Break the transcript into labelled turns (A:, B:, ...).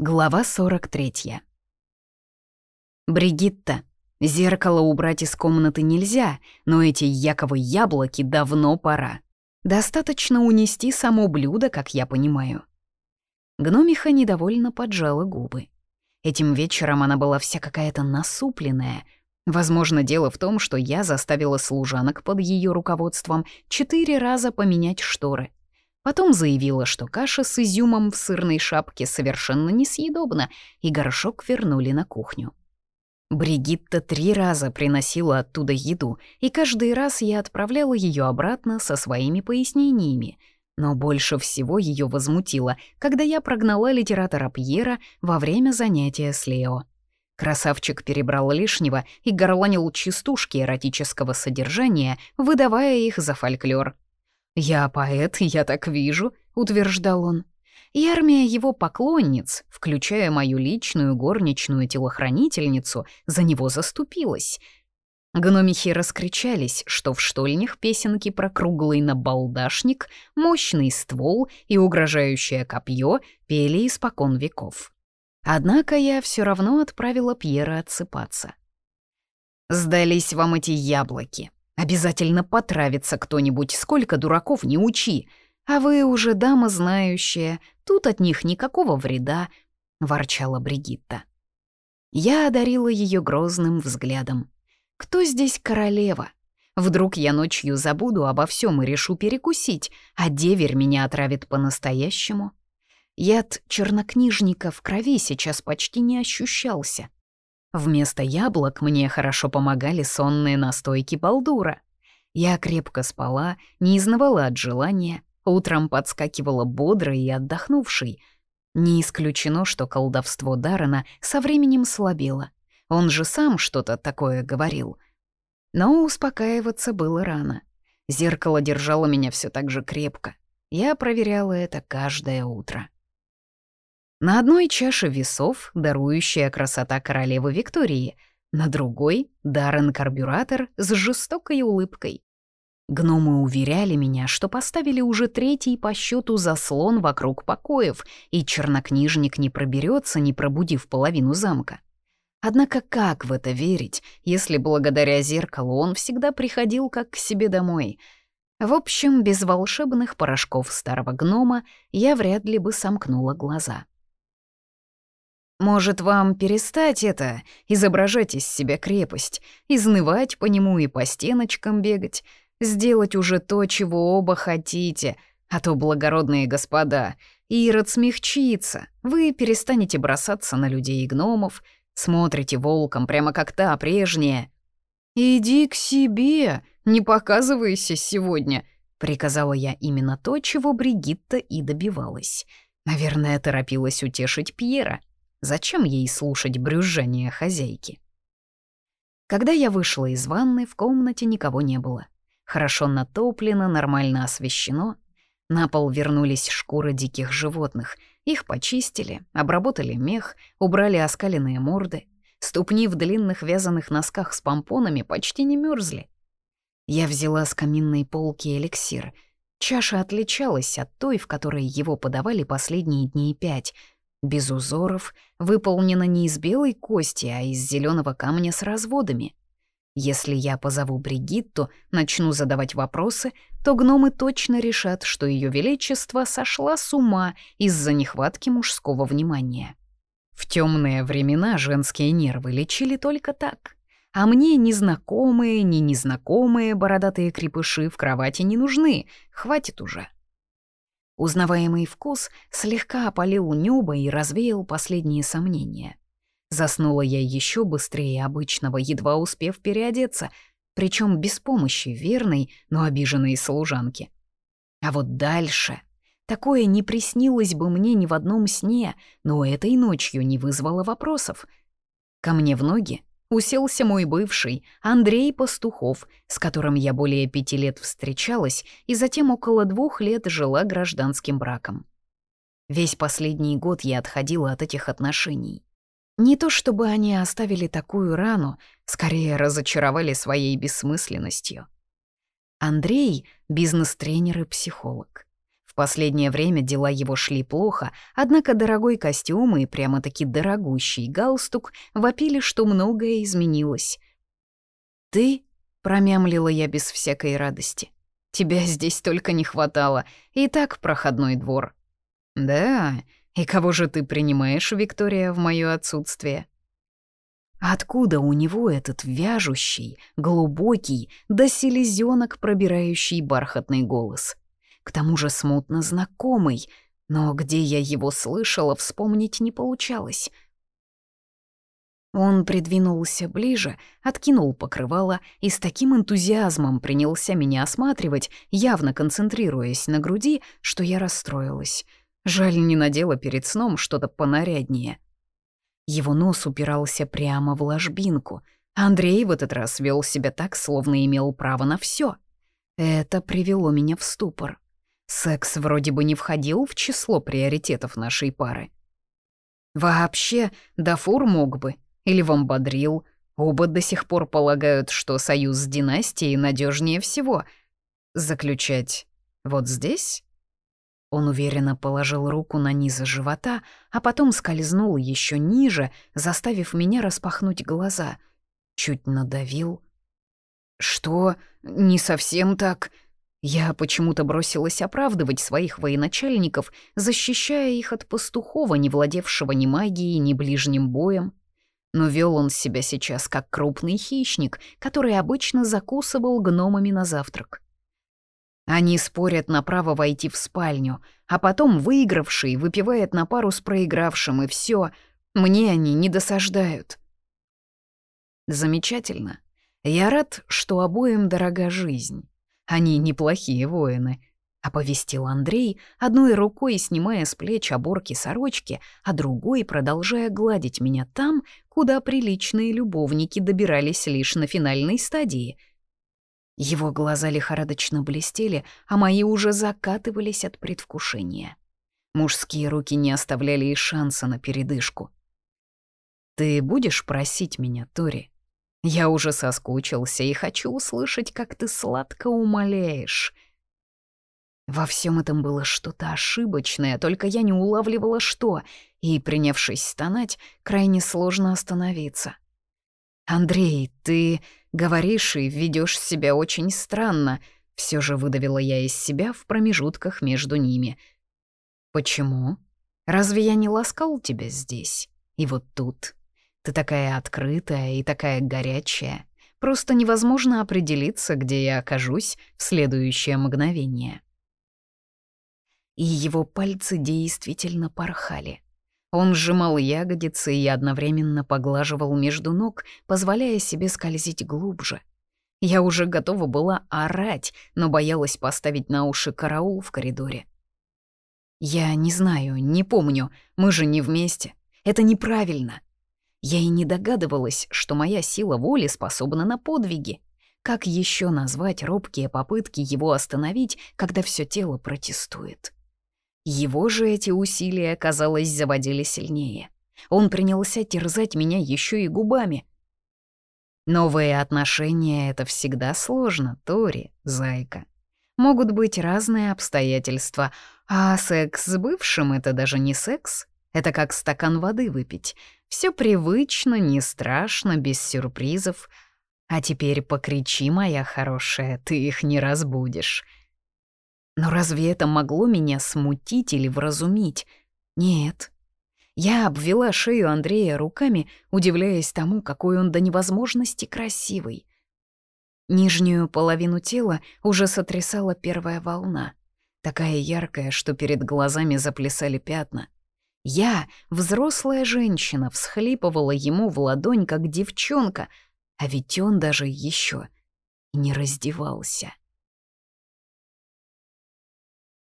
A: Глава 43. Бригитта, зеркало убрать из комнаты нельзя, но эти яковы яблоки давно пора. Достаточно унести само блюдо, как я понимаю. Гномиха недовольно поджала губы. Этим вечером она была вся какая-то насупленная. Возможно, дело в том, что я заставила служанок под ее руководством четыре раза поменять шторы — Потом заявила, что каша с изюмом в сырной шапке совершенно несъедобна, и горшок вернули на кухню. Бригитта три раза приносила оттуда еду, и каждый раз я отправляла ее обратно со своими пояснениями. Но больше всего ее возмутило, когда я прогнала литератора Пьера во время занятия с Лео. Красавчик перебрал лишнего и горланил частушки эротического содержания, выдавая их за фольклор. «Я поэт, я так вижу», — утверждал он. И армия его поклонниц, включая мою личную горничную телохранительницу, за него заступилась. Гномихи раскричались, что в штольнях песенки про круглый набалдашник, мощный ствол и угрожающее копье пели испокон веков. Однако я все равно отправила Пьера отсыпаться. «Сдались вам эти яблоки», Обязательно потравится кто-нибудь, сколько дураков не учи. А вы уже дама знающая, тут от них никакого вреда», — ворчала Бригитта. Я одарила ее грозным взглядом. «Кто здесь королева? Вдруг я ночью забуду обо всем и решу перекусить, а деверь меня отравит по-настоящему?» Яд чернокнижника в крови сейчас почти не ощущался. Вместо яблок мне хорошо помогали сонные настойки балдура. Я крепко спала, не изнывала от желания, утром подскакивала бодрой и отдохнувшей. Не исключено, что колдовство Даррена со временем слабело. Он же сам что-то такое говорил. Но успокаиваться было рано. Зеркало держало меня все так же крепко. Я проверяла это каждое утро. На одной чаше весов дарующая красота королевы Виктории, на другой — Даррен-карбюратор с жестокой улыбкой. Гномы уверяли меня, что поставили уже третий по счету заслон вокруг покоев, и чернокнижник не проберется, не пробудив половину замка. Однако как в это верить, если благодаря зеркалу он всегда приходил как к себе домой? В общем, без волшебных порошков старого гнома я вряд ли бы сомкнула глаза. Может, вам перестать это, изображать из себя крепость, изнывать по нему и по стеночкам бегать, сделать уже то, чего оба хотите, а то, благородные господа, Ирод смягчится, вы перестанете бросаться на людей и гномов, смотрите волком прямо как та прежняя. «Иди к себе, не показывайся сегодня», — приказала я именно то, чего Бригитта и добивалась. Наверное, торопилась утешить Пьера. Зачем ей слушать брюзжание хозяйки? Когда я вышла из ванны, в комнате никого не было. Хорошо натоплено, нормально освещено. На пол вернулись шкуры диких животных. Их почистили, обработали мех, убрали оскаленные морды. Ступни в длинных вязаных носках с помпонами почти не мерзли. Я взяла с каминной полки эликсир. Чаша отличалась от той, в которой его подавали последние дни пять — без узоров, выполнена не из белой кости, а из зеленого камня с разводами. Если я позову Бригитту, начну задавать вопросы, то гномы точно решат, что Ее Величество сошла с ума из-за нехватки мужского внимания. В темные времена женские нервы лечили только так. А мне незнакомые, ни незнакомые бородатые крепыши в кровати не нужны, хватит уже. Узнаваемый вкус слегка опалил небо и развеял последние сомнения. Заснула я еще быстрее обычного, едва успев переодеться, причем без помощи верной, но обиженной служанки. А вот дальше... Такое не приснилось бы мне ни в одном сне, но этой ночью не вызвало вопросов. Ко мне в ноги уселся мой бывший, Андрей Пастухов, с которым я более пяти лет встречалась и затем около двух лет жила гражданским браком. Весь последний год я отходила от этих отношений. Не то чтобы они оставили такую рану, скорее разочаровали своей бессмысленностью. Андрей — бизнес-тренер и психолог последнее время дела его шли плохо, однако дорогой костюм и прямо-таки дорогущий галстук вопили, что многое изменилось. «Ты?» — промямлила я без всякой радости. «Тебя здесь только не хватало, и так проходной двор». «Да, и кого же ты принимаешь, Виктория, в моё отсутствие?» Откуда у него этот вяжущий, глубокий, до селезенок пробирающий бархатный голос? К тому же смутно знакомый, но где я его слышала, вспомнить не получалось. Он придвинулся ближе, откинул покрывало и с таким энтузиазмом принялся меня осматривать, явно концентрируясь на груди, что я расстроилась. Жаль, не надела перед сном что-то понаряднее. Его нос упирался прямо в ложбинку. Андрей в этот раз вел себя так, словно имел право на все. Это привело меня в ступор. Секс вроде бы не входил в число приоритетов нашей пары. Вообще, Дафур мог бы, или Вамбадрил. Оба до сих пор полагают, что союз с династией надежнее всего. Заключать вот здесь? Он уверенно положил руку на низ живота, а потом скользнул еще ниже, заставив меня распахнуть глаза. Чуть надавил. «Что? Не совсем так?» Я почему-то бросилась оправдывать своих военачальников, защищая их от пастухова, не владевшего ни магией, ни ближним боем. Но вел он себя сейчас как крупный хищник, который обычно закусывал гномами на завтрак. Они спорят на право войти в спальню, а потом выигравший выпивает на пару с проигравшим, и все. Мне они не досаждают. Замечательно. Я рад, что обоим дорога жизнь. Они неплохие воины, — оповестил Андрей, одной рукой снимая с плеч оборки сорочки, а другой продолжая гладить меня там, куда приличные любовники добирались лишь на финальной стадии — его глаза лихорадочно блестели, а мои уже закатывались от предвкушения. Мужские руки не оставляли и шанса на передышку. «Ты будешь просить меня, Тори? Я уже соскучился и хочу услышать, как ты сладко умоляешь». Во всем этом было что-то ошибочное, только я не улавливала что, и, принявшись стонать, крайне сложно остановиться. «Андрей, ты...» Говоришь и ведешь себя очень странно. Все же выдавила я из себя в промежутках между ними. Почему? Разве я не ласкал тебя здесь? И вот тут? Ты такая открытая и такая горячая. Просто невозможно определиться, где я окажусь в следующее мгновение. И его пальцы действительно порхали. Он сжимал ягодицы и одновременно поглаживал между ног, позволяя себе скользить глубже. Я уже готова была орать, но боялась поставить на уши караул в коридоре. «Я не знаю, не помню, мы же не вместе. Это неправильно». Я и не догадывалась, что моя сила воли способна на подвиги. Как еще назвать робкие попытки его остановить, когда все тело протестует? Его же эти усилия, казалось, заводили сильнее. Он принялся терзать меня еще и губами. Новые отношения — это всегда сложно, Тори, зайка. Могут быть разные обстоятельства, а секс с бывшим — это даже не секс. Это как стакан воды выпить. Все привычно, не страшно, без сюрпризов. А теперь покричи, моя хорошая, ты их не разбудишь. Но разве это могло меня смутить или вразумить? Нет. Я обвела шею Андрея руками, удивляясь тому, какой он до невозможности красивый. Нижнюю половину тела уже сотрясала первая волна, такая яркая, что перед глазами заплясали пятна. Я, взрослая женщина, всхлипывала ему в ладонь, как девчонка, а ведь он даже еще не раздевался.